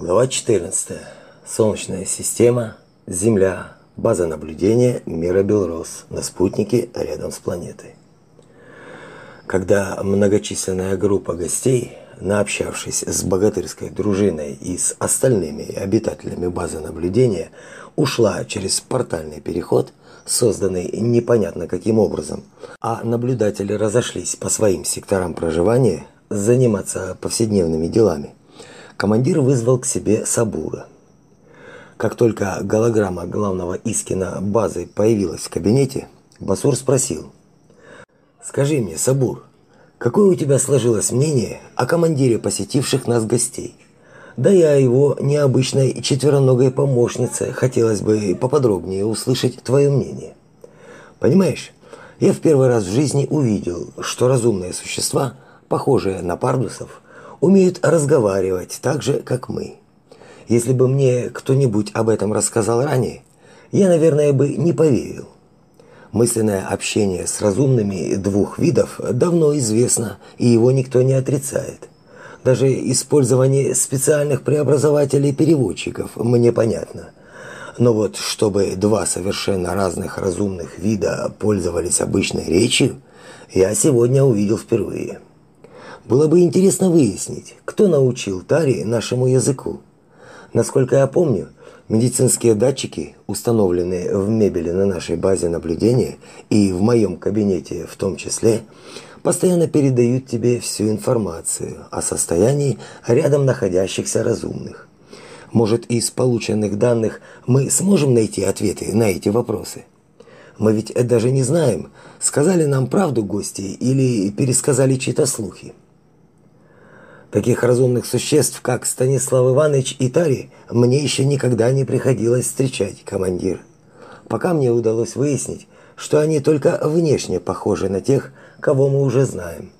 Глава 14. Солнечная система, Земля, база наблюдения мира Белрос на спутнике рядом с планетой. Когда многочисленная группа гостей, наобщавшись с богатырской дружиной и с остальными обитателями базы наблюдения, ушла через портальный переход, созданный непонятно каким образом, а наблюдатели разошлись по своим секторам проживания заниматься повседневными делами, командир вызвал к себе Сабура. Как только голограмма главного Искина базы появилась в кабинете, Басур спросил. «Скажи мне, Сабур, какое у тебя сложилось мнение о командире посетивших нас гостей? Да о его необычной четвероногой помощнице хотелось бы поподробнее услышать твое мнение. Понимаешь, я в первый раз в жизни увидел, что разумные существа, похожие на пардусов, умеют разговаривать так же, как мы. Если бы мне кто-нибудь об этом рассказал ранее, я, наверное, бы не поверил. Мысленное общение с разумными двух видов давно известно, и его никто не отрицает. Даже использование специальных преобразователей-переводчиков мне понятно. Но вот чтобы два совершенно разных разумных вида пользовались обычной речью, я сегодня увидел впервые. Было бы интересно выяснить, кто научил Тари нашему языку. Насколько я помню, медицинские датчики, установленные в мебели на нашей базе наблюдения и в моем кабинете в том числе, постоянно передают тебе всю информацию о состоянии рядом находящихся разумных. Может, из полученных данных мы сможем найти ответы на эти вопросы? Мы ведь даже не знаем, сказали нам правду гости или пересказали чьи-то слухи. Таких разумных существ, как Станислав Иванович и Тари, мне еще никогда не приходилось встречать, командир. Пока мне удалось выяснить, что они только внешне похожи на тех, кого мы уже знаем.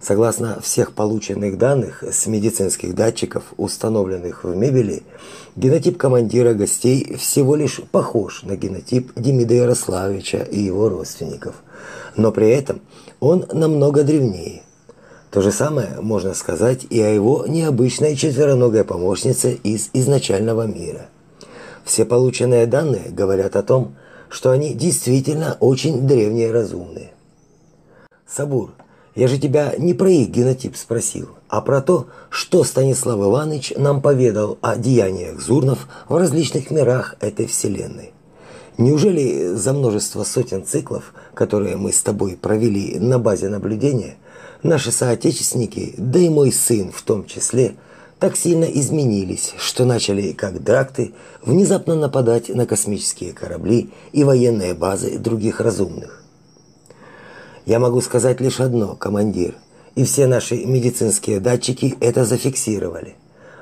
Согласно всех полученных данных с медицинских датчиков, установленных в мебели, генотип командира гостей всего лишь похож на генотип Демида Ярославича и его родственников. Но при этом он намного древнее. То же самое можно сказать и о его необычной четвероногой помощнице из изначального мира. Все полученные данные говорят о том, что они действительно очень древние разумные. Сабур, я же тебя не про их генотип спросил, а про то, что Станислав Иванович нам поведал о деяниях Зурнов в различных мирах этой вселенной. Неужели за множество сотен циклов, которые мы с тобой провели на базе наблюдения, Наши соотечественники, да и мой сын в том числе, так сильно изменились, что начали, как дракты, внезапно нападать на космические корабли и военные базы других разумных. Я могу сказать лишь одно, командир, и все наши медицинские датчики это зафиксировали.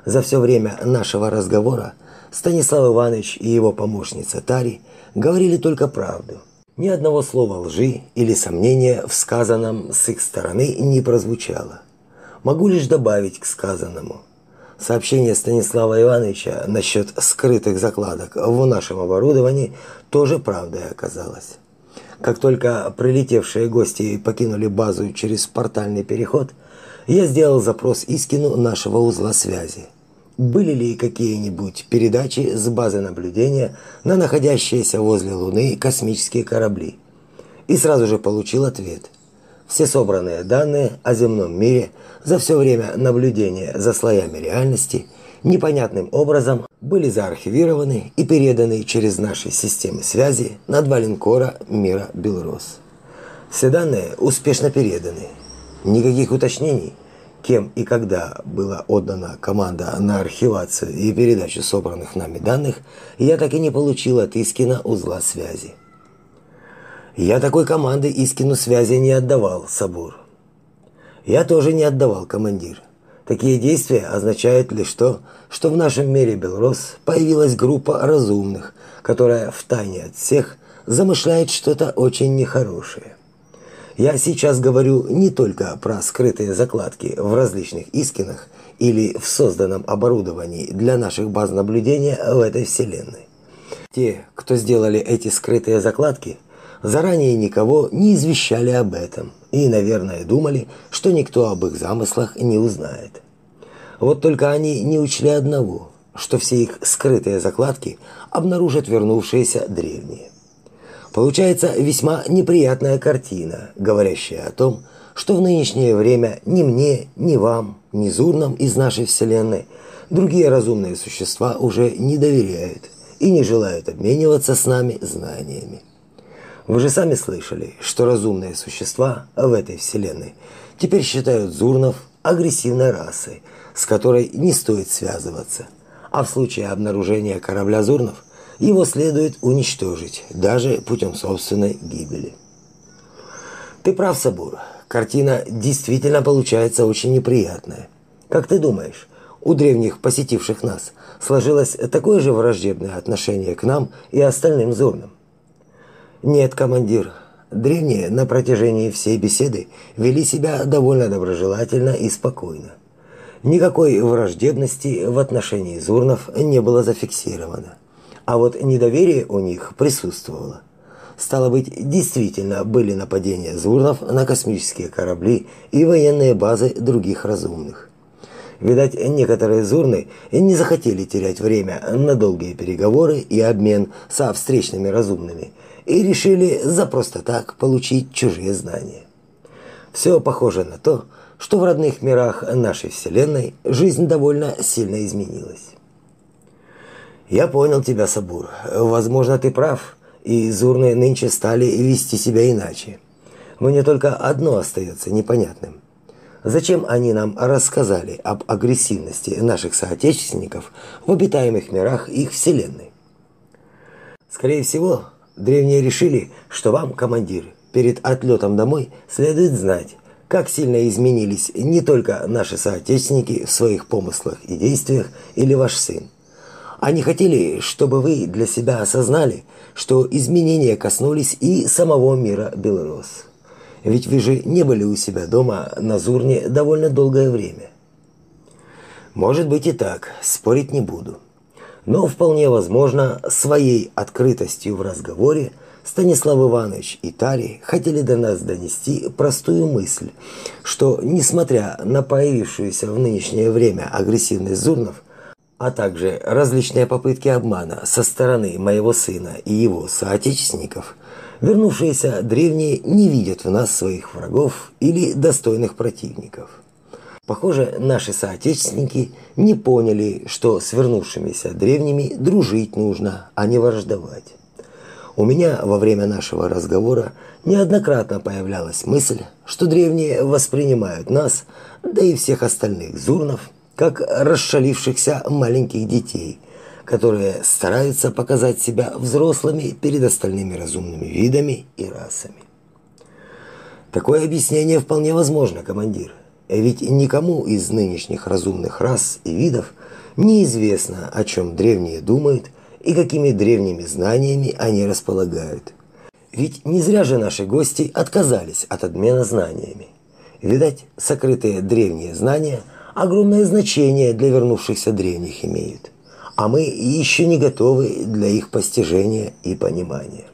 За все время нашего разговора Станислав Иванович и его помощница Тари говорили только правду – ни одного слова лжи или сомнения в сказанном с их стороны не прозвучало. Могу лишь добавить к сказанному. Сообщение Станислава Ивановича насчет скрытых закладок в нашем оборудовании тоже правдой оказалось. Как только прилетевшие гости покинули базу через портальный переход, я сделал запрос Искину нашего узла связи были ли какие-нибудь передачи с базы наблюдения на находящиеся возле Луны космические корабли. И сразу же получил ответ. Все собранные данные о земном мире за все время наблюдения за слоями реальности непонятным образом были заархивированы и переданы через наши системы связи на два линкора мира Белрос. Все данные успешно переданы. Никаких уточнений – кем и когда была отдана команда на архивацию и передачу собранных нами данных, я так и не получил от Искина узла связи. Я такой команды Искину связи не отдавал, Сабур. Я тоже не отдавал, командир. Такие действия означают лишь то, что в нашем мире Белрос появилась группа разумных, которая втайне от всех замышляет что-то очень нехорошее. Я сейчас говорю не только про скрытые закладки в различных искинах или в созданном оборудовании для наших баз наблюдения в этой вселенной. Те, кто сделали эти скрытые закладки, заранее никого не извещали об этом и, наверное, думали, что никто об их замыслах не узнает. Вот только они не учли одного, что все их скрытые закладки обнаружат вернувшиеся древние. Получается весьма неприятная картина, говорящая о том, что в нынешнее время ни мне, ни вам, ни зурнам из нашей Вселенной другие разумные существа уже не доверяют и не желают обмениваться с нами знаниями. Вы же сами слышали, что разумные существа в этой Вселенной теперь считают зурнов агрессивной расой, с которой не стоит связываться. А в случае обнаружения корабля зурнов его следует уничтожить, даже путем собственной гибели. Ты прав, Сабур. Картина действительно получается очень неприятная. Как ты думаешь, у древних посетивших нас сложилось такое же враждебное отношение к нам и остальным зурнам? Нет, командир. Древние на протяжении всей беседы вели себя довольно доброжелательно и спокойно. Никакой враждебности в отношении зурнов не было зафиксировано. А вот недоверие у них присутствовало. Стало быть, действительно были нападения зурнов на космические корабли и военные базы других разумных. Видать, некоторые зурны не захотели терять время на долгие переговоры и обмен со встречными разумными и решили за просто так получить чужие знания. Все похоже на то, что в родных мирах нашей Вселенной жизнь довольно сильно изменилась. Я понял тебя, Сабур. Возможно, ты прав, и зурны нынче стали вести себя иначе. Мне только одно остается непонятным. Зачем они нам рассказали об агрессивности наших соотечественников в обитаемых мирах их Вселенной? Скорее всего, древние решили, что вам, командир, перед отлетом домой следует знать, как сильно изменились не только наши соотечественники в своих помыслах и действиях или ваш сын, они хотели, чтобы вы для себя осознали, что изменения коснулись и самого мира Белорус. Ведь вы же не были у себя дома на Зурне довольно долгое время. Может быть и так, спорить не буду. Но вполне возможно, своей открытостью в разговоре Станислав Иванович и Тари хотели до нас донести простую мысль, что, несмотря на появившуюся в нынешнее время агрессивность Зурнов, а также различные попытки обмана со стороны моего сына и его соотечественников, вернувшиеся древние не видят в нас своих врагов или достойных противников. Похоже, наши соотечественники не поняли, что с вернувшимися древними дружить нужно, а не враждовать. У меня во время нашего разговора неоднократно появлялась мысль, что древние воспринимают нас, да и всех остальных зурнов, как расшалившихся маленьких детей, которые стараются показать себя взрослыми перед остальными разумными видами и расами. Такое объяснение вполне возможно, командир. Ведь никому из нынешних разумных рас и видов неизвестно, о чем древние думают и какими древними знаниями они располагают. Ведь не зря же наши гости отказались от обмена знаниями. Видать, сокрытые древние знания – огромное значение для вернувшихся древних имеют, а мы еще не готовы для их постижения и понимания.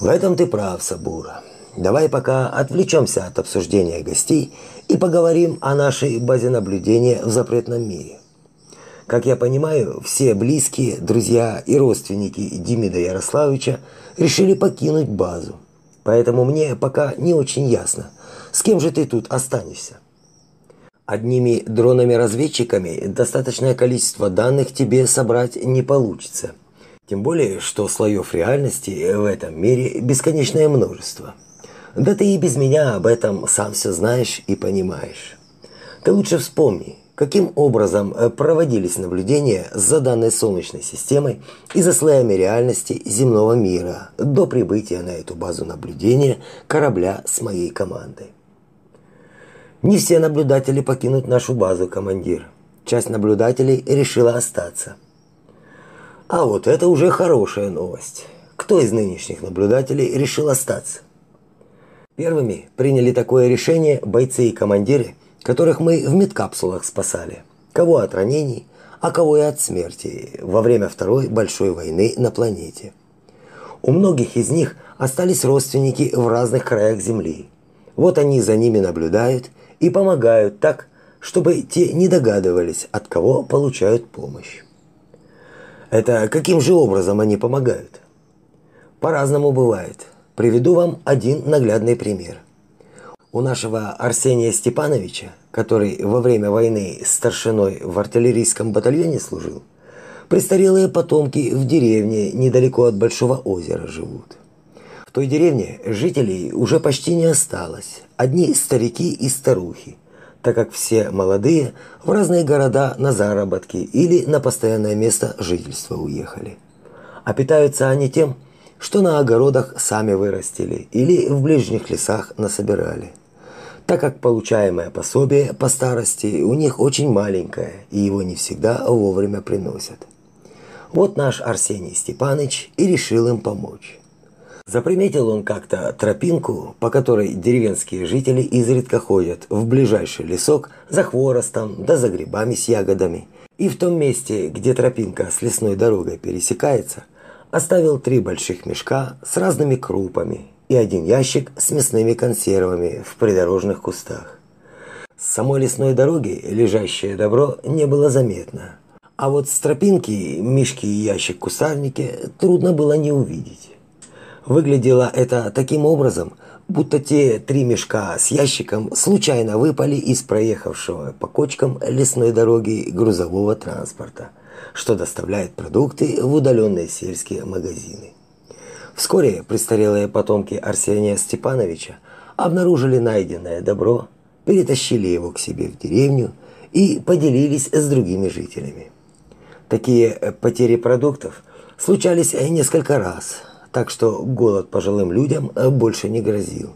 В этом ты прав, Сабура. Давай пока отвлечемся от обсуждения гостей и поговорим о нашей базе наблюдения в запретном мире. Как я понимаю, все близкие, друзья и родственники Демида Ярославовича решили покинуть базу. Поэтому мне пока не очень ясно, с кем же ты тут останешься. Одними дронами-разведчиками достаточное количество данных тебе собрать не получится. Тем более, что слоев реальности в этом мире бесконечное множество. Да ты и без меня об этом сам все знаешь и понимаешь. Ты лучше вспомни, каким образом э, проводились наблюдения за данной Солнечной системой и за слоями реальности земного мира до прибытия на эту базу наблюдения корабля с моей командой. Не все наблюдатели покинут нашу базу, командир. Часть наблюдателей решила остаться. А вот это уже хорошая новость. Кто из нынешних наблюдателей решил остаться? Первыми приняли такое решение бойцы и командиры, которых мы в медкапсулах спасали. Кого от ранений, а кого и от смерти во время Второй большой войны на планете. У многих из них остались родственники в разных краях Земли. Вот они за ними наблюдают и помогают так, чтобы те не догадывались, от кого получают помощь. Это каким же образом они помогают? По-разному бывает. Приведу вам один наглядный пример. У нашего Арсения Степановича, который во время войны старшиной в артиллерийском батальоне служил, престарелые потомки в деревне недалеко от Большого озера живут. Той деревне жителей уже почти не осталось, одни старики и старухи, так как все молодые в разные города на заработки или на постоянное место жительства уехали. А питаются они тем, что на огородах сами вырастили или в ближних лесах насобирали. Так как получаемое пособие по старости у них очень маленькое, и его не всегда вовремя приносят. Вот наш Арсений Степанович и решил им помочь. Заприметил он как-то тропинку, по которой деревенские жители изредка ходят в ближайший лесок за хворостом да за грибами с ягодами. И в том месте, где тропинка с лесной дорогой пересекается, оставил три больших мешка с разными крупами и один ящик с мясными консервами в придорожных кустах. С самой лесной дороги лежащее добро не было заметно, а вот с тропинки мешки и ящик кустарники трудно было не увидеть. Выглядело это таким образом, будто те три мешка с ящиком случайно выпали из проехавшего по кочкам лесной дороги грузового транспорта, что доставляет продукты в удаленные сельские магазины. Вскоре престарелые потомки Арсения Степановича обнаружили найденное добро, перетащили его к себе в деревню и поделились с другими жителями. Такие потери продуктов случались несколько раз, так что голод пожилым людям э, больше не грозил.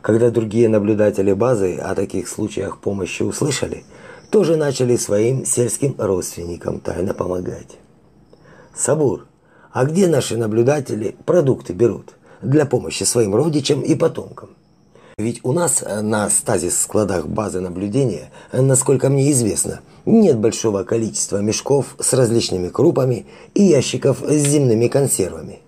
Когда другие наблюдатели базы о таких случаях помощи услышали, тоже начали своим сельским родственникам тайно помогать. Сабур, а где наши наблюдатели продукты берут для помощи своим родичам и потомкам? Ведь у нас э, на стазис-складах базы наблюдения, э, насколько мне известно, нет большого количества мешков с различными крупами и ящиков с земными консервами.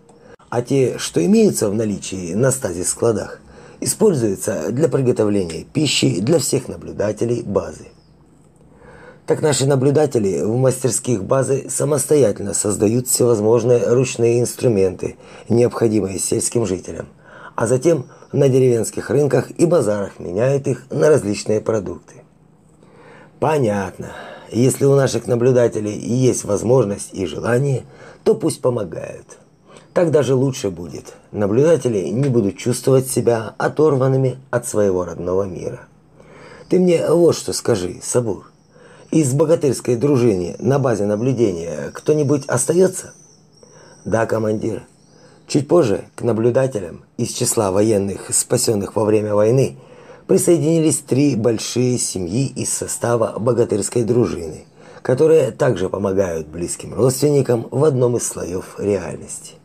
А те, что имеются в наличии на стазис-складах, используются для приготовления пищи для всех наблюдателей базы. Так наши наблюдатели в мастерских базы самостоятельно создают всевозможные ручные инструменты, необходимые сельским жителям, а затем – на деревенских рынках и базарах меняют их на различные продукты. Понятно. Если у наших наблюдателей есть возможность и желание, то пусть помогают. Так даже лучше будет. Наблюдатели не будут чувствовать себя оторванными от своего родного мира. Ты мне вот что скажи, Сабур. Из богатырской дружины на базе наблюдения кто-нибудь остается? Да, командир. Чуть позже к наблюдателям из числа военных, спасенных во время войны, присоединились три большие семьи из состава богатырской дружины, которые также помогают близким родственникам в одном из слоев реальности.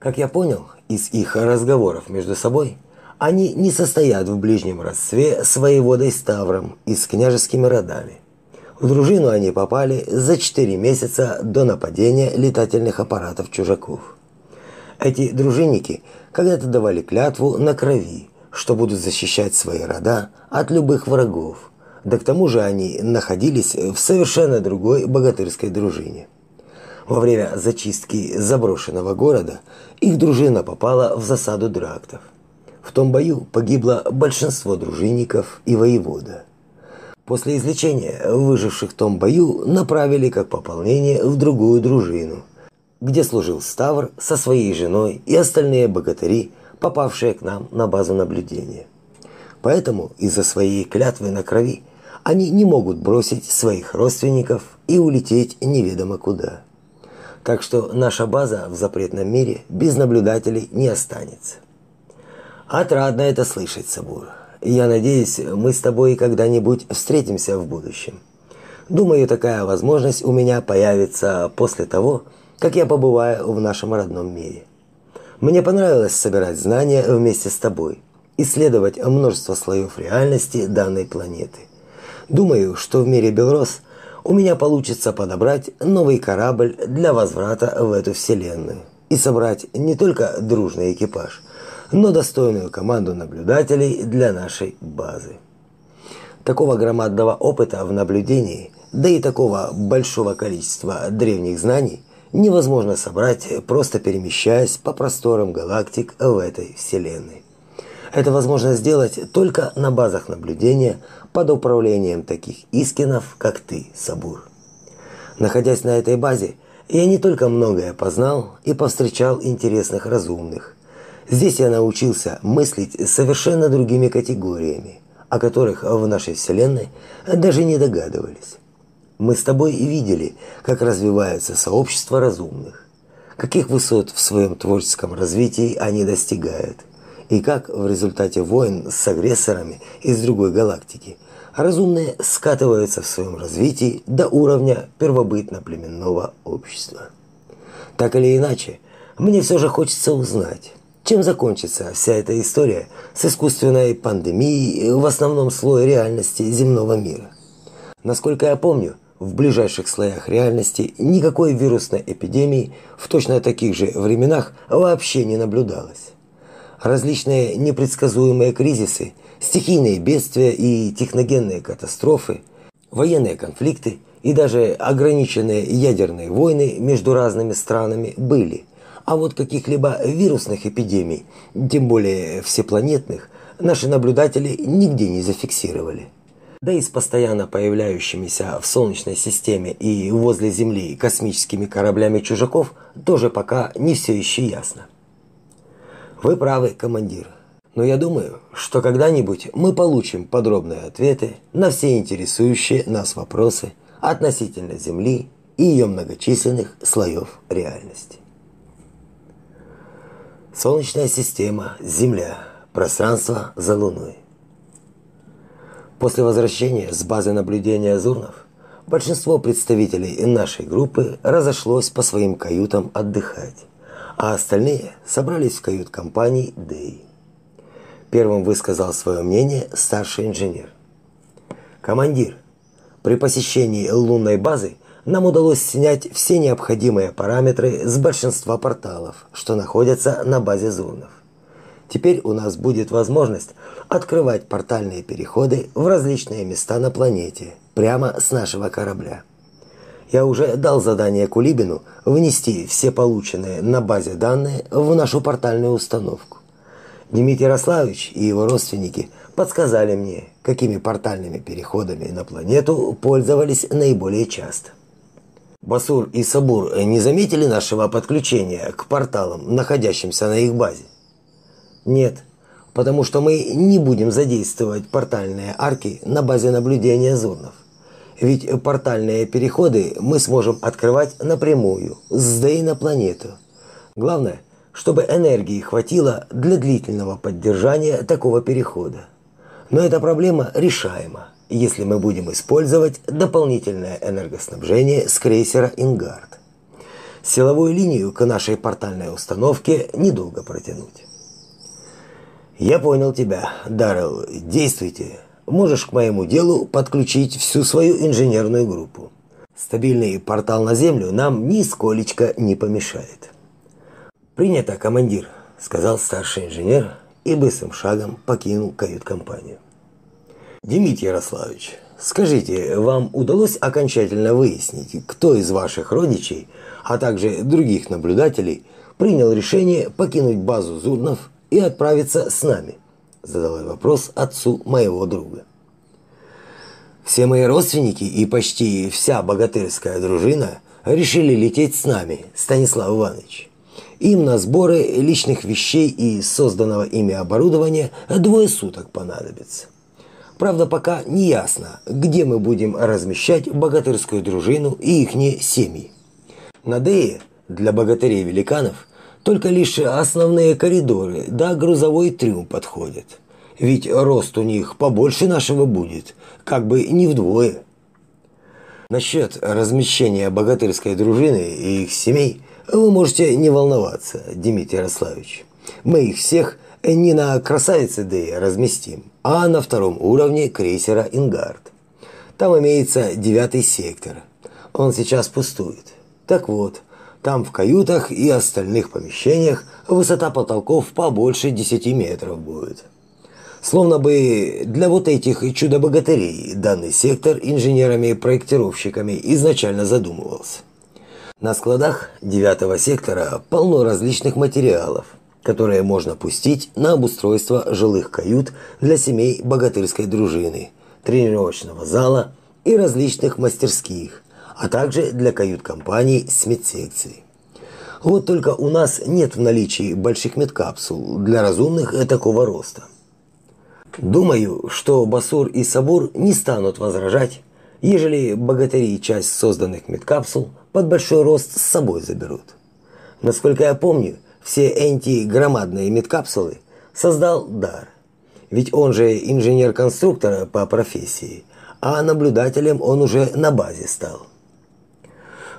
Как я понял из их разговоров между собой, они не состоят в ближнем родстве с воеводой Ставром и с княжескими родами. В дружину они попали за 4 месяца до нападения летательных аппаратов чужаков. Эти дружинники когда-то давали клятву на крови, что будут защищать свои рода от любых врагов. Да к тому же они находились в совершенно другой богатырской дружине. Во время зачистки заброшенного города их дружина попала в засаду драктов. В том бою погибло большинство дружинников и воевода. После излечения выживших в том бою направили как пополнение в другую дружину, где служил Ставр со своей женой и остальные богатыри, попавшие к нам на базу наблюдения. Поэтому из-за своей клятвы на крови они не могут бросить своих родственников и улететь неведомо куда. Так что наша база в запретном мире без наблюдателей не останется. Отрадно это слышать, Сабур. Я надеюсь, мы с тобой когда-нибудь встретимся в будущем. Думаю, такая возможность у меня появится после того, как я побываю в нашем родном мире. Мне понравилось собирать знания вместе с тобой, исследовать множество слоев реальности данной планеты. Думаю, что в мире Белрос у меня получится подобрать новый корабль для возврата в эту вселенную и собрать не только дружный экипаж, но достойную команду наблюдателей для нашей базы. Такого громадного опыта в наблюдении, да и такого большого количества древних знаний невозможно собрать, просто перемещаясь по просторам галактик в этой Вселенной. Это возможно сделать только на базах наблюдения под управлением таких искинов, как ты, Сабур. Находясь на этой базе, я не только многое познал и повстречал интересных разумных. Здесь я научился мыслить совершенно другими категориями, о которых в нашей Вселенной даже не догадывались. Мы с тобой и видели, как развивается сообщество разумных, каких высот в своем творческом развитии они достигают, и как в результате войн с агрессорами из другой галактики разумные скатываются в своем развитии до уровня первобытно-племенного общества. Так или иначе, мне все же хочется узнать, чем закончится вся эта история с искусственной пандемией в основном слое реальности земного мира? Насколько я помню, в ближайших слоях реальности никакой вирусной эпидемии в точно таких же временах вообще не наблюдалось. Различные непредсказуемые кризисы, стихийные бедствия и техногенные катастрофы, военные конфликты и даже ограниченные ядерные войны между разными странами были – а вот каких-либо вирусных эпидемий, тем более всепланетных, наши наблюдатели нигде не зафиксировали. Да и с постоянно появляющимися в Солнечной системе и возле Земли космическими кораблями чужаков тоже пока не все еще ясно. Вы правы, командир. Но я думаю, что когда-нибудь мы получим подробные ответы на все интересующие нас вопросы относительно Земли и ее многочисленных слоев реальности. Солнечная система, Земля, пространство за Луной. После возвращения с базы наблюдения Зурнов большинство представителей нашей группы разошлось по своим каютам отдыхать, а остальные собрались в кают-компании Дэй. Первым высказал свое мнение старший инженер. «Командир, при посещении лунной базы нам удалось снять все необходимые параметры с большинства порталов, что находятся на базе зунов. Теперь у нас будет возможность открывать портальные переходы в различные места на планете прямо с нашего корабля. Я уже дал задание Кулибину внести все полученные на базе данные в нашу портальную установку. Дмитрий Ярославович и его родственники подсказали мне, какими портальными переходами на планету пользовались наиболее часто. Басур и Сабур не заметили нашего подключения к порталам, находящимся на их базе? Нет, потому что мы не будем задействовать портальные арки на базе наблюдения зонов. Ведь портальные переходы мы сможем открывать напрямую, с на планету. Главное, чтобы энергии хватило для длительного поддержания такого перехода. Но эта проблема решаема если мы будем использовать дополнительное энергоснабжение с крейсера «Ингард». Силовую линию к нашей портальной установке недолго протянуть. Я понял тебя, Даррелл. Действуйте. Можешь к моему делу подключить всю свою инженерную группу. Стабильный портал на Землю нам нисколечко не помешает. Принято, командир, сказал старший инженер и быстрым шагом покинул кают-компанию. Дмитрий Ярославович, скажите, вам удалось окончательно выяснить, кто из ваших родичей, а также других наблюдателей, принял решение покинуть базу Зурнов и отправиться с нами? Задал вопрос отцу моего друга. Все мои родственники и почти вся богатырская дружина решили лететь с нами, Станислав Иванович. Им на сборы личных вещей и созданного ими оборудования двое суток понадобится. Правда, пока не ясно, где мы будем размещать богатырскую дружину и ихние семьи. На Дее для богатырей-великанов только лишь основные коридоры да грузовой трюм подходят. Ведь рост у них побольше нашего будет, как бы не вдвое. Насчет размещения богатырской дружины и их семей вы можете не волноваться, Дмитрий Ярославович. Мы их всех не на красавице Дее разместим, а на втором уровне крейсера «Ингард». Там имеется девятый сектор. Он сейчас пустует. Так вот, там в каютах и остальных помещениях высота потолков побольше 10 метров будет. Словно бы для вот этих чудо-богатырей данный сектор инженерами-проектировщиками изначально задумывался. На складах девятого сектора полно различных материалов, которые можно пустить на обустройство жилых кают для семей богатырской дружины, тренировочного зала и различных мастерских, а также для кают-компаний с медсекцией. Вот только у нас нет в наличии больших медкапсул для разумных такого роста. Думаю, что Басур и Сабур не станут возражать, ежели богатыри часть созданных медкапсул под большой рост с собой заберут. Насколько я помню, все эти громадные медкапсулы создал Дар. Ведь он же инженер-конструктор по профессии, а наблюдателем он уже на базе стал.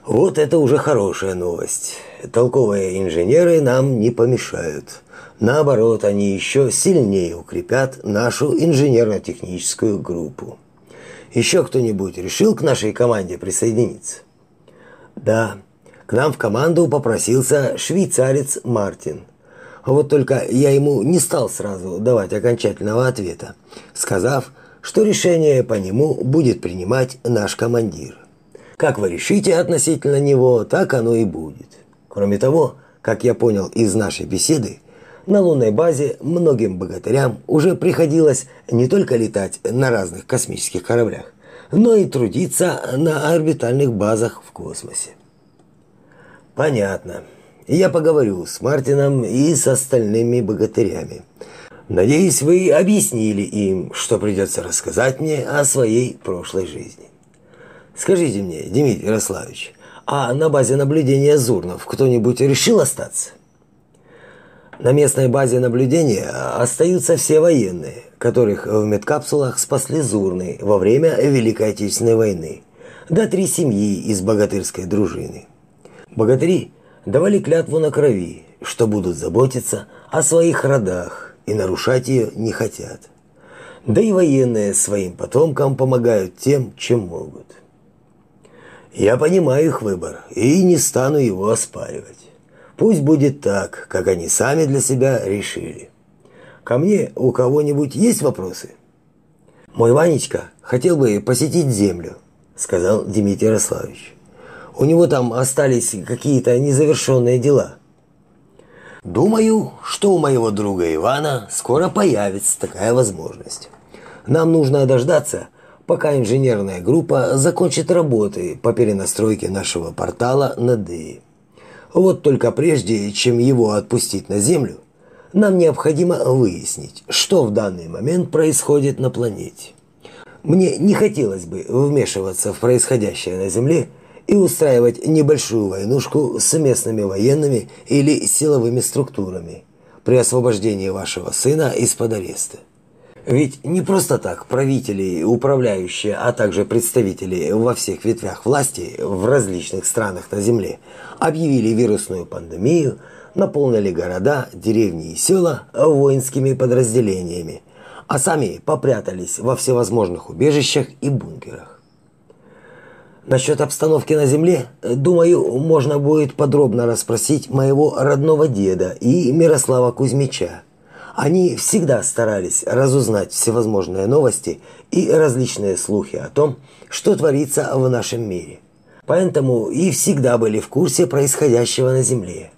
Вот это уже хорошая новость. Толковые инженеры нам не помешают. Наоборот, они еще сильнее укрепят нашу инженерно-техническую группу. Еще кто-нибудь решил к нашей команде присоединиться? Да, к нам в команду попросился швейцарец Мартин. Вот только я ему не стал сразу давать окончательного ответа, сказав, что решение по нему будет принимать наш командир. Как вы решите относительно него, так оно и будет. Кроме того, как я понял из нашей беседы, на лунной базе многим богатырям уже приходилось не только летать на разных космических кораблях, но и трудиться на орбитальных базах в космосе. Понятно. Я поговорю с Мартином и с остальными богатырями. Надеюсь, вы объяснили им, что придется рассказать мне о своей прошлой жизни. Скажите мне, Дмитрий Ярославович, а на базе наблюдения Зурнов кто-нибудь решил остаться? На местной базе наблюдения остаются все военные, которых в медкапсулах спасли Зурны во время Великой Отечественной войны, да три семьи из богатырской дружины. Богатыри давали клятву на крови, что будут заботиться о своих родах и нарушать ее не хотят. Да и военные своим потомкам помогают тем, чем могут. Я понимаю их выбор и не стану его оспаривать. Пусть будет так, как они сами для себя решили. Ко мне у кого-нибудь есть вопросы? Мой Ванечка хотел бы посетить землю, сказал Дмитрий Ярославович. У него там остались какие-то незавершенные дела. Думаю, что у моего друга Ивана скоро появится такая возможность. Нам нужно дождаться, пока инженерная группа закончит работы по перенастройке нашего портала на ДЭИ. Вот только прежде, чем его отпустить на Землю, нам необходимо выяснить, что в данный момент происходит на планете. Мне не хотелось бы вмешиваться в происходящее на Земле и устраивать небольшую войнушку с местными военными или силовыми структурами при освобождении вашего сына из-под ареста. Ведь не просто так правители, управляющие, а также представители во всех ветвях власти в различных странах на Земле объявили вирусную пандемию, наполнили города, деревни и села воинскими подразделениями, а сами попрятались во всевозможных убежищах и бункерах. Насчет обстановки на Земле, думаю, можно будет подробно расспросить моего родного деда и Мирослава Кузьмича, они всегда старались разузнать всевозможные новости и различные слухи о том, что творится в нашем мире. Поэтому и всегда были в курсе происходящего на земле.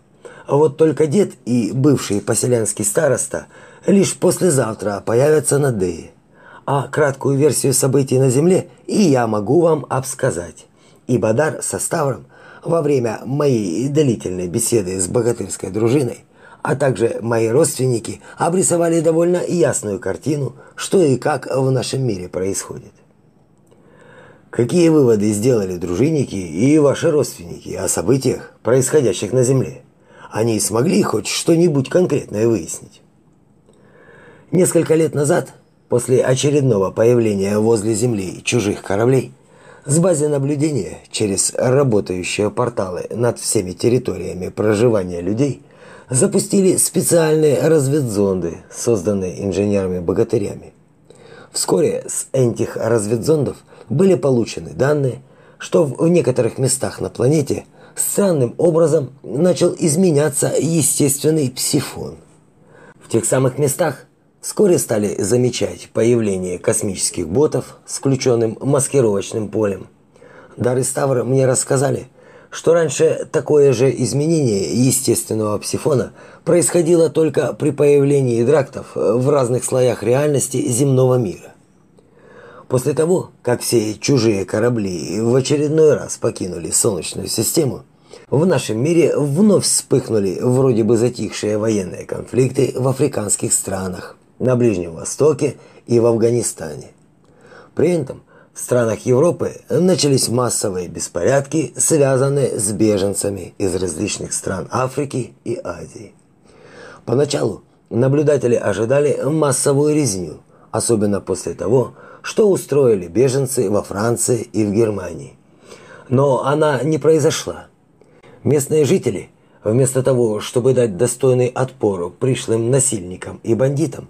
А вот только дед и бывший поселянский староста лишь послезавтра появятся на Дее. А краткую версию событий на земле и я могу вам обсказать. И Бадар со Ставром во время моей длительной беседы с богатырской дружиной а также мои родственники обрисовали довольно ясную картину, что и как в нашем мире происходит. Какие выводы сделали дружинники и ваши родственники о событиях, происходящих на Земле? Они смогли хоть что-нибудь конкретное выяснить? Несколько лет назад, после очередного появления возле Земли чужих кораблей, с базы наблюдения через работающие порталы над всеми территориями проживания людей – запустили специальные разведзонды, созданные инженерами-богатырями. Вскоре с этих разведзондов были получены данные, что в некоторых местах на планете странным образом начал изменяться естественный псифон. В тех самых местах Вскоре стали замечать появление космических ботов с включенным маскировочным полем. Дар и Ставр мне рассказали, что раньше такое же изменение естественного псифона происходило только при появлении драктов в разных слоях реальности земного мира. После того, как все чужие корабли в очередной раз покинули Солнечную систему, в нашем мире вновь вспыхнули вроде бы затихшие военные конфликты в африканских странах, на Ближнем Востоке и в Афганистане. При этом в странах Европы начались массовые беспорядки, связанные с беженцами из различных стран Африки и Азии. Поначалу наблюдатели ожидали массовую резню, особенно после того, что устроили беженцы во Франции и в Германии. Но она не произошла. Местные жители, вместо того, чтобы дать достойный отпор пришлым насильникам и бандитам,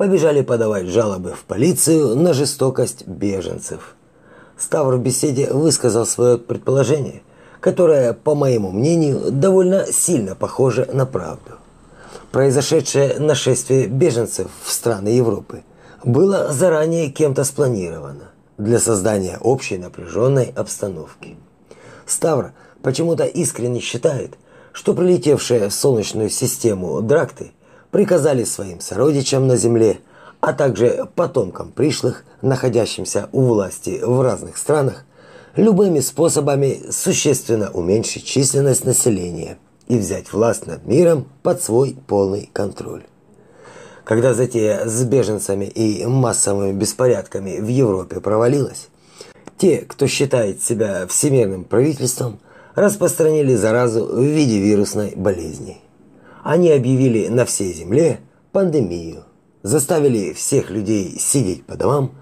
побежали подавать жалобы в полицию на жестокость беженцев. Ставр в беседе высказал свое предположение, которое, по моему мнению, довольно сильно похоже на правду. Произошедшее нашествие беженцев в страны Европы было заранее кем-то спланировано для создания общей напряженной обстановки. Ставр – почему-то искренне считает, что прилетевшие в Солнечную систему дракты приказали своим сородичам на Земле, а также потомкам пришлых, находящимся у власти в разных странах, любыми способами существенно уменьшить численность населения и взять власть над миром под свой полный контроль. Когда затея с беженцами и массовыми беспорядками в Европе провалилась, те, кто считает себя всемирным правительством – распространили заразу в виде вирусной болезни. Они объявили на всей земле пандемию, заставили всех людей сидеть по домам,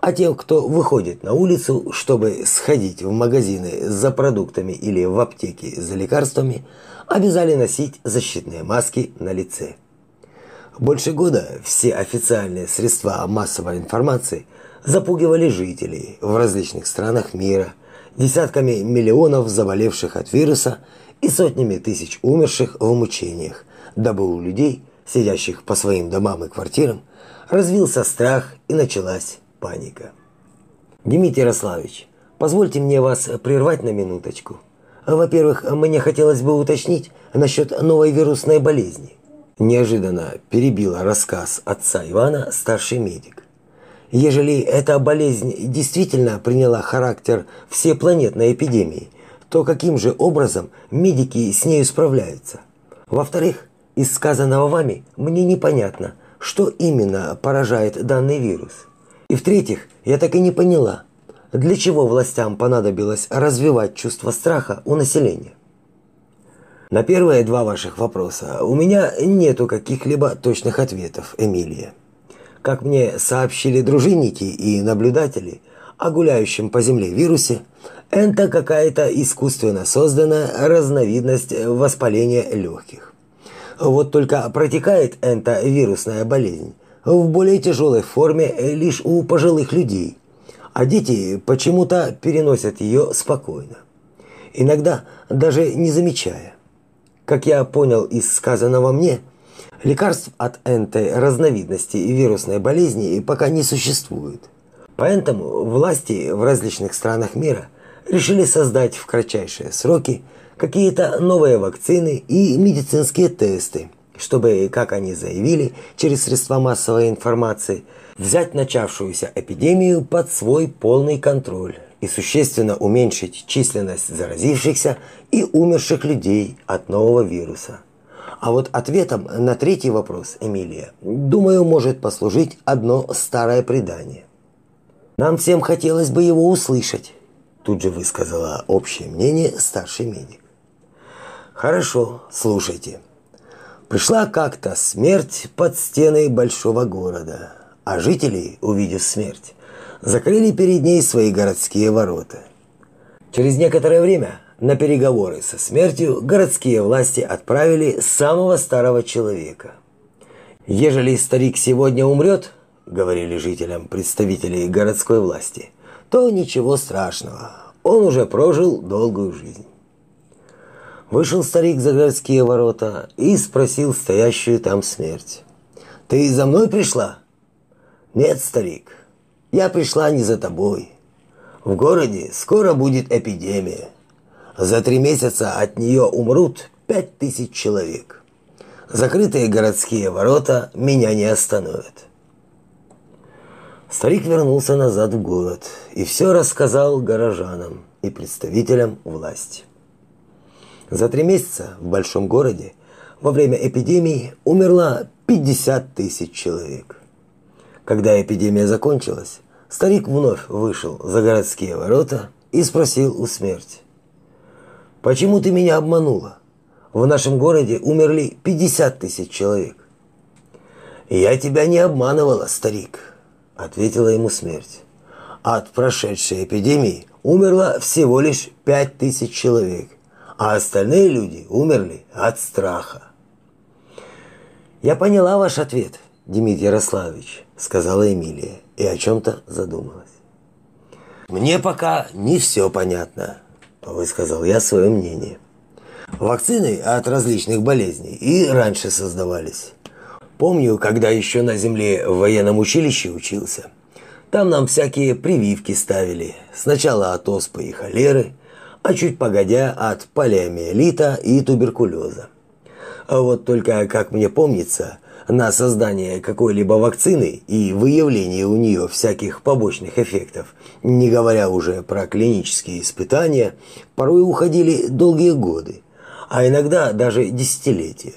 а тем, кто выходит на улицу, чтобы сходить в магазины за продуктами или в аптеки за лекарствами, обязали носить защитные маски на лице. Больше года все официальные средства массовой информации запугивали жителей в различных странах мира – десятками миллионов заболевших от вируса и сотнями тысяч умерших в мучениях, дабы у людей, сидящих по своим домам и квартирам, развился страх и началась паника. Дмитрий Ярославович, позвольте мне вас прервать на минуточку. Во-первых, мне хотелось бы уточнить насчет новой вирусной болезни. Неожиданно перебила рассказ отца Ивана старший медик. Ежели эта болезнь действительно приняла характер всепланетной эпидемии, то каким же образом медики с нею справляются? Во-вторых, из сказанного вами мне непонятно, что именно поражает данный вирус. И в-третьих, я так и не поняла, для чего властям понадобилось развивать чувство страха у населения. На первые два ваших вопроса у меня нету каких-либо точных ответов, Эмилия. Как мне сообщили дружинники и наблюдатели о гуляющем по земле вирусе, это какая-то искусственно созданная разновидность воспаления легких. Вот только протекает эта вирусная болезнь в более тяжелой форме лишь у пожилых людей, а дети почему-то переносят ее спокойно. Иногда даже не замечая. Как я понял из сказанного мне – Лекарств от этой разновидности вирусной болезни пока не существует. Поэтому власти в различных странах мира решили создать в кратчайшие сроки какие-то новые вакцины и медицинские тесты, чтобы, как они заявили через средства массовой информации, взять начавшуюся эпидемию под свой полный контроль и существенно уменьшить численность заразившихся и умерших людей от нового вируса. А вот ответом на третий вопрос, Эмилия, думаю, может послужить одно старое предание. Нам всем хотелось бы его услышать, тут же высказала общее мнение старший медик. Хорошо, слушайте. Пришла как-то смерть под стены большого города, а жители, увидев смерть, закрыли перед ней свои городские ворота. Через некоторое время на переговоры со смертью городские власти отправили самого старого человека. Ежели старик сегодня умрет, говорили жителям представители городской власти, то ничего страшного. Он уже прожил долгую жизнь. Вышел старик за городские ворота и спросил стоящую там смерть. Ты за мной пришла? Нет, старик. Я пришла не за тобой. В городе скоро будет эпидемия. За три месяца от нее умрут пять тысяч человек. Закрытые городские ворота меня не остановят. Старик вернулся назад в город и все рассказал горожанам и представителям власти. За три месяца в большом городе во время эпидемии умерло 50 тысяч человек. Когда эпидемия закончилась, старик вновь вышел за городские ворота и спросил у смерти. «Почему ты меня обманула? В нашем городе умерли 50 тысяч человек». «Я тебя не обманывала, старик», ответила ему смерть. От прошедшей эпидемии умерло всего лишь пять тысяч человек, а остальные люди умерли от страха. Я поняла ваш ответ, Дмитрий Ярославович, сказала Эмилия и о чем-то задумалась. Мне пока не все понятно, высказал я свое мнение. Вакцины от различных болезней и раньше создавались. Помню, когда еще на земле в военном училище учился. Там нам всякие прививки ставили. Сначала от оспы и холеры, а чуть погодя от полиомиелита и туберкулеза. А вот только, как мне помнится, на создание какой-либо вакцины и выявление у нее всяких побочных эффектов, не говоря уже про клинические испытания, порой уходили долгие годы, а иногда даже десятилетия.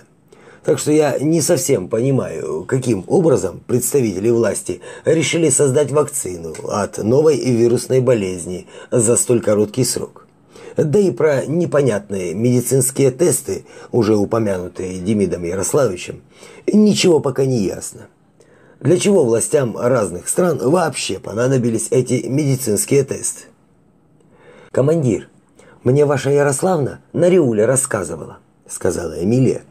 Так что я не совсем понимаю, каким образом представители власти решили создать вакцину от новой вирусной болезни за столь короткий срок. Да и про непонятные медицинские тесты, уже упомянутые Демидом Ярославовичем, ничего пока не ясно. Для чего властям разных стран вообще понадобились эти медицинские тесты? Командир, мне ваша Ярославна на Риуле рассказывала, сказала Эмилия,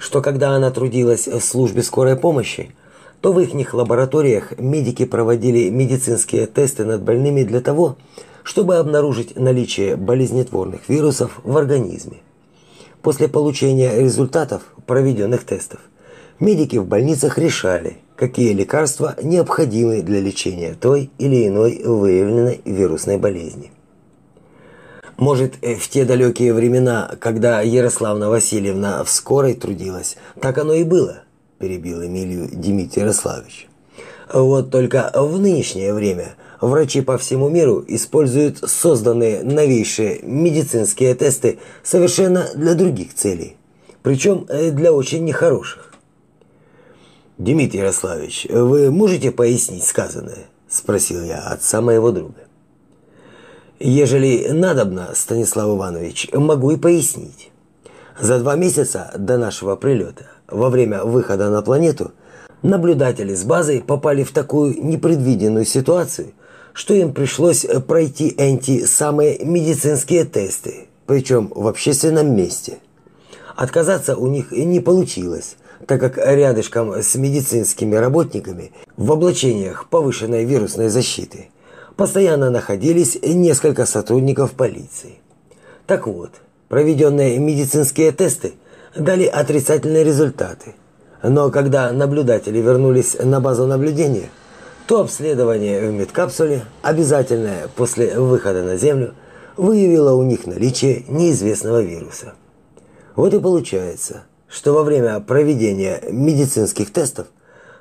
что когда она трудилась в службе скорой помощи, то в их лабораториях медики проводили медицинские тесты над больными для того, чтобы обнаружить наличие болезнетворных вирусов в организме. После получения результатов проведенных тестов, медики в больницах решали, какие лекарства необходимы для лечения той или иной выявленной вирусной болезни. Может, э, в те далекие времена, когда Ярославна Васильевна в скорой трудилась, так оно и было, перебил Эмилию Дмитрий Ярославович. Вот только в нынешнее время врачи по всему миру используют созданные новейшие медицинские тесты совершенно для других целей, причем э, для очень нехороших. Дмитрий Ярославович, вы можете пояснить сказанное? спросил я отца моего друга. Ежели надобно, Станислав Иванович, могу и пояснить. За два месяца до нашего прилета, во время выхода на планету, наблюдатели с базы попали в такую непредвиденную ситуацию, что им пришлось пройти эти самые медицинские тесты, причем в общественном месте. Отказаться у них не получилось, так как рядышком с медицинскими работниками в облачениях повышенной вирусной защиты – постоянно находились несколько сотрудников полиции. Так вот, проведенные медицинские тесты дали отрицательные результаты. Но когда наблюдатели вернулись на базу наблюдения, то обследование в медкапсуле, обязательное после выхода на Землю, выявило у них наличие неизвестного вируса. Вот и получается, что во время проведения медицинских тестов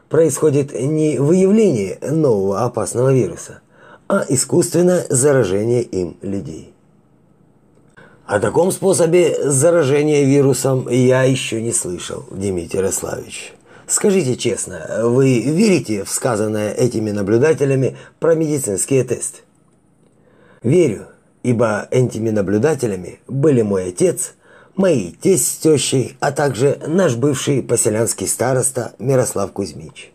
происходит не выявление нового опасного вируса, а искусственное заражение им людей. О таком способе заражения вирусом я еще не слышал, Дмитрий Ярославович. Скажите честно, вы верите в сказанное этими наблюдателями про медицинские тесты? Верю, ибо этими наблюдателями были мой отец, мои тесть с тещей, а также наш бывший поселянский староста Мирослав Кузьмич.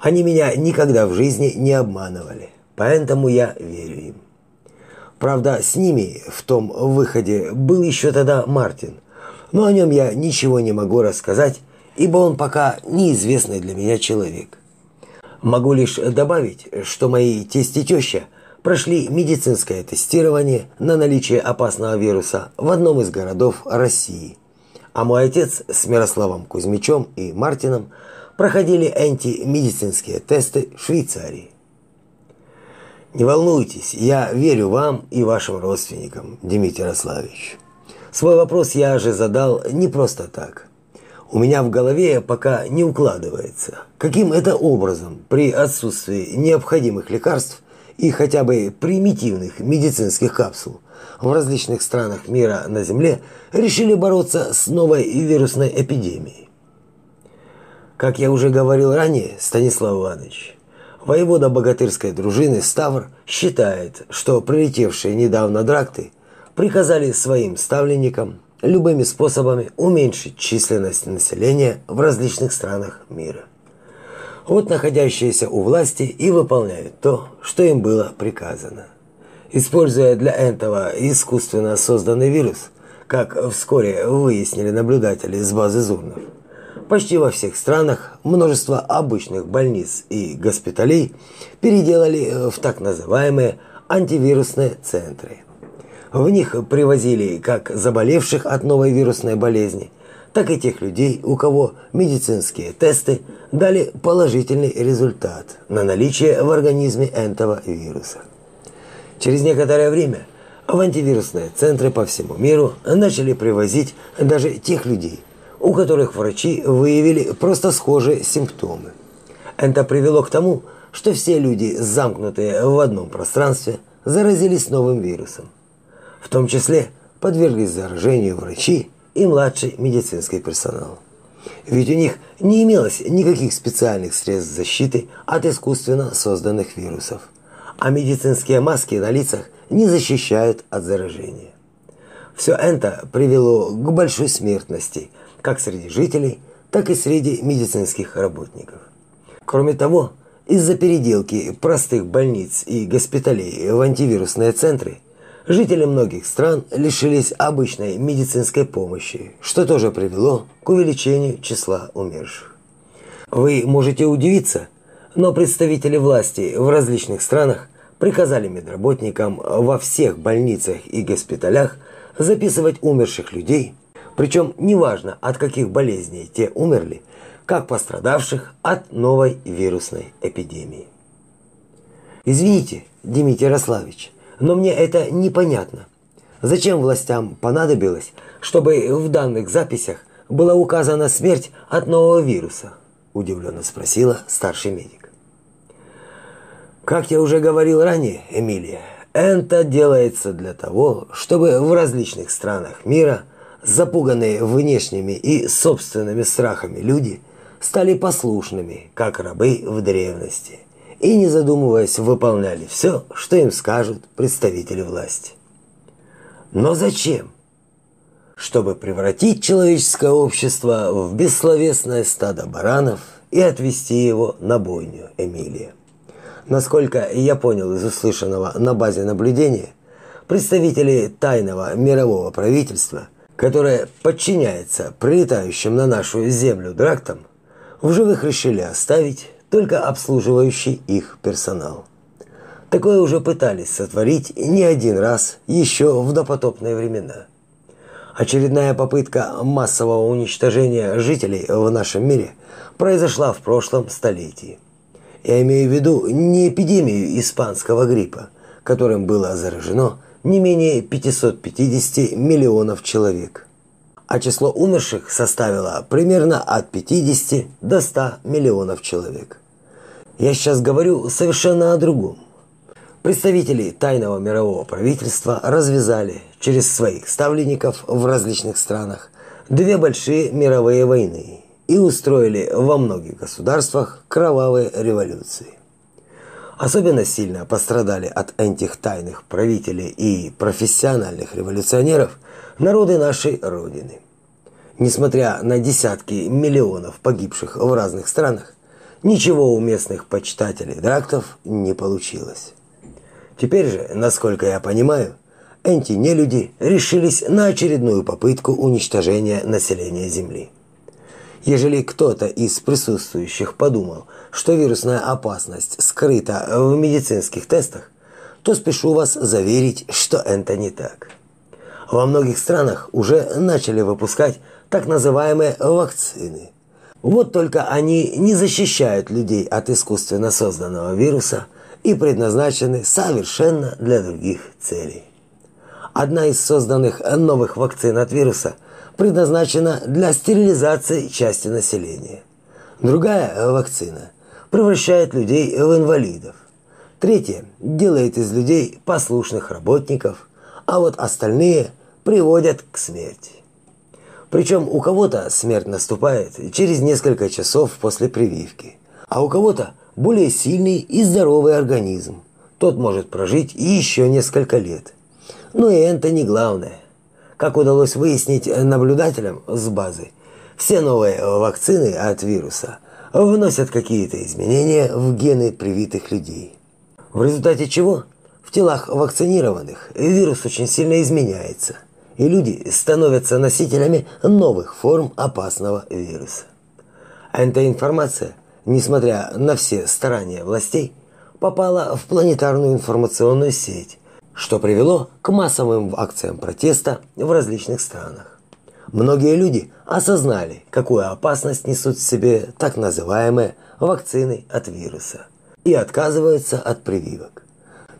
Они меня никогда в жизни не обманывали. Поэтому я верю им. Правда, с ними в том выходе был еще тогда Мартин, но о нем я ничего не могу рассказать, ибо он пока неизвестный для меня человек. Могу лишь добавить, что мои тесть и теща прошли медицинское тестирование на наличие опасного вируса в одном из городов России, а мой отец с Мирославом Кузьмичем и Мартином проходили антимедицинские тесты в Швейцарии. Не волнуйтесь, я верю вам и вашим родственникам, Дмитрий Ярославович. Свой вопрос я же задал не просто так. У меня в голове пока не укладывается, каким это образом при отсутствии необходимых лекарств и хотя бы примитивных медицинских капсул в различных странах мира на Земле решили бороться с новой вирусной эпидемией. Как я уже говорил ранее, Станислав Иванович, воевода богатырской дружины Ставр считает, что прилетевшие недавно дракты приказали своим ставленникам любыми способами уменьшить численность населения в различных странах мира. Вот находящиеся у власти и выполняют то, что им было приказано. Используя для этого искусственно созданный вирус, как вскоре выяснили наблюдатели с базы Зурнов, почти во всех странах множество обычных больниц и госпиталей переделали в так называемые антивирусные центры. В них привозили как заболевших от новой вирусной болезни, так и тех людей, у кого медицинские тесты дали положительный результат на наличие в организме этого вируса. Через некоторое время в антивирусные центры по всему миру начали привозить даже тех людей, у которых врачи выявили просто схожие симптомы. Это привело к тому, что все люди, замкнутые в одном пространстве, заразились новым вирусом. В том числе подверглись заражению врачи и младший медицинский персонал. Ведь у них не имелось никаких специальных средств защиты от искусственно созданных вирусов, а медицинские маски на лицах не защищают от заражения. Все это привело к большой смертности как среди жителей, так и среди медицинских работников. Кроме того, из-за переделки простых больниц и госпиталей в антивирусные центры жители многих стран лишились обычной медицинской помощи, что тоже привело к увеличению числа умерших. Вы можете удивиться, но представители власти в различных странах приказали медработникам во всех больницах и госпиталях записывать умерших людей – причем неважно, от каких болезней те умерли, как пострадавших от новой вирусной эпидемии. Извините, Дмитрий Ярославович, но мне это непонятно. Зачем властям понадобилось, чтобы в данных записях была указана смерть от нового вируса? Удивленно спросила старший медик. Как я уже говорил ранее, Эмилия, это делается для того, чтобы в различных странах мира – запуганные внешними и собственными страхами люди стали послушными, как рабы в древности, и, не задумываясь, выполняли все, что им скажут представители власти. Но зачем? Чтобы превратить человеческое общество в бессловесное стадо баранов и отвести его на бойню, Эмилия. Насколько я понял из услышанного на базе наблюдения, представители тайного мирового правительства – которая подчиняется прилетающим на нашу землю драктам, в живых решили оставить только обслуживающий их персонал. Такое уже пытались сотворить не один раз еще в допотопные времена. Очередная попытка массового уничтожения жителей в нашем мире произошла в прошлом столетии. Я имею в виду не эпидемию испанского гриппа, которым было заражено не менее 550 миллионов человек. А число умерших составило примерно от 50 до 100 миллионов человек. Я сейчас говорю совершенно о другом. Представители тайного мирового правительства развязали через своих ставленников в различных странах две большие мировые войны и устроили во многих государствах кровавые революции. Особенно сильно пострадали от этих тайных правителей и профессиональных революционеров народы нашей Родины. Несмотря на десятки миллионов погибших в разных странах, ничего у местных почитателей драктов не получилось. Теперь же, насколько я понимаю, энти-нелюди решились на очередную попытку уничтожения населения Земли. Ежели кто-то из присутствующих подумал, что вирусная опасность скрыта в медицинских тестах, то спешу вас заверить, что это не так. Во многих странах уже начали выпускать так называемые вакцины, Вот только они не защищают людей от искусственно созданного вируса и предназначены совершенно для других целей. Одна из созданных новых вакцин от вируса предназначена для стерилизации части населения. Другая вакцина превращает людей в инвалидов. Третья делает из людей послушных работников, а вот остальные приводят к смерти. Причем у кого-то смерть наступает через несколько часов после прививки, а у кого-то более сильный и здоровый организм. Тот может прожить еще несколько лет. Но и это не главное. Как удалось выяснить наблюдателям с базы, все новые вакцины от вируса вносят какие-то изменения в гены привитых людей. В результате чего в телах вакцинированных вирус очень сильно изменяется – и люди становятся носителями новых форм опасного вируса. А эта информация, несмотря на все старания властей, попала в планетарную информационную сеть, что привело к массовым акциям протеста в различных странах. Многие люди осознали, какую опасность несут в себе так называемые вакцины от вируса и отказываются от прививок.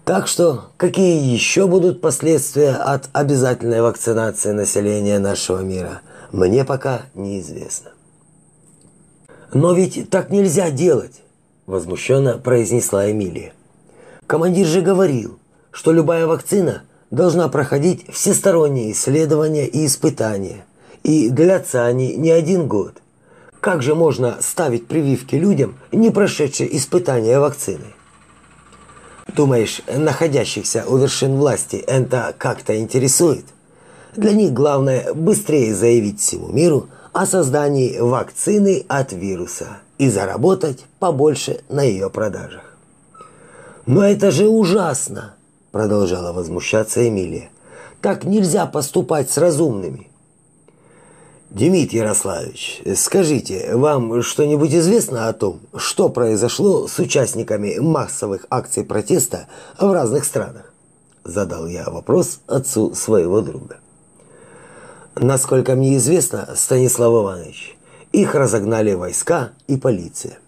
Так что, какие еще будут последствия от обязательной вакцинации населения нашего мира, мне пока неизвестно. Но ведь так нельзя делать, возмущенно произнесла Эмилия. Командир же говорил, что любая вакцина должна проходить всесторонние исследования и испытания, и длятся они не один год. Как же можно ставить прививки людям, не прошедшие испытания вакцины? Думаешь, находящихся у вершин власти это как-то интересует? Для них главное быстрее заявить всему миру о создании вакцины от вируса и заработать побольше на ее продажах. Но это же ужасно, продолжала возмущаться Эмилия. Так нельзя поступать с разумными. Демид Ярославович, скажите, вам что-нибудь известно о том, что произошло с участниками массовых акций протеста в разных странах? Задал я вопрос отцу своего друга. Насколько мне известно, Станислав Иванович, их разогнали войска и полиция.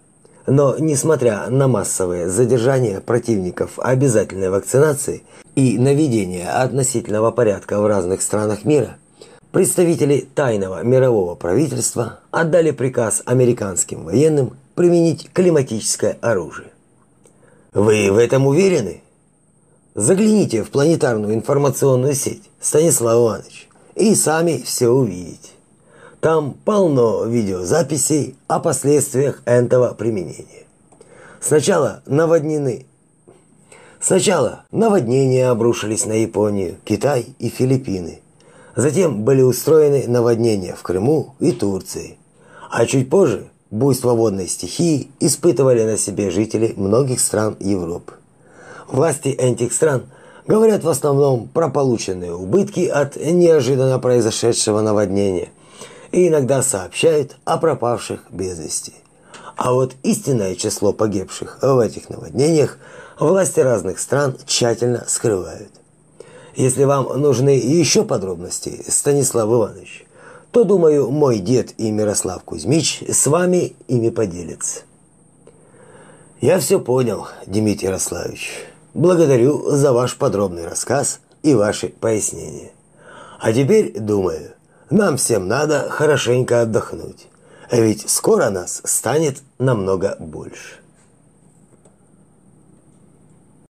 Но, несмотря на массовые задержания противников обязательной вакцинации и наведение относительного порядка в разных странах мира, представители тайного мирового правительства отдали приказ американским военным применить климатическое оружие. Вы в этом уверены? Загляните в планетарную информационную сеть, Станислав Иванович, и сами все увидите. Там полно видеозаписей о последствиях этого применения. Сначала наводнены Сначала наводнения обрушились на Японию, Китай и Филиппины – Затем были устроены наводнения в Крыму и Турции. А чуть позже буйство водной стихии испытывали на себе жители многих стран Европы. Власти этих стран говорят в основном про полученные убытки от неожиданно произошедшего наводнения и иногда сообщают о пропавших без вести. А вот истинное число погибших в этих наводнениях власти разных стран тщательно скрывают. Если вам нужны еще подробности, Станислав Иванович, то, думаю, мой дед и Мирослав Кузьмич с вами ими поделятся. Я все понял, Дмитрий Ярославович. Благодарю за ваш подробный рассказ и ваши пояснения. А теперь, думаю, нам всем надо хорошенько отдохнуть. А ведь скоро нас станет намного больше.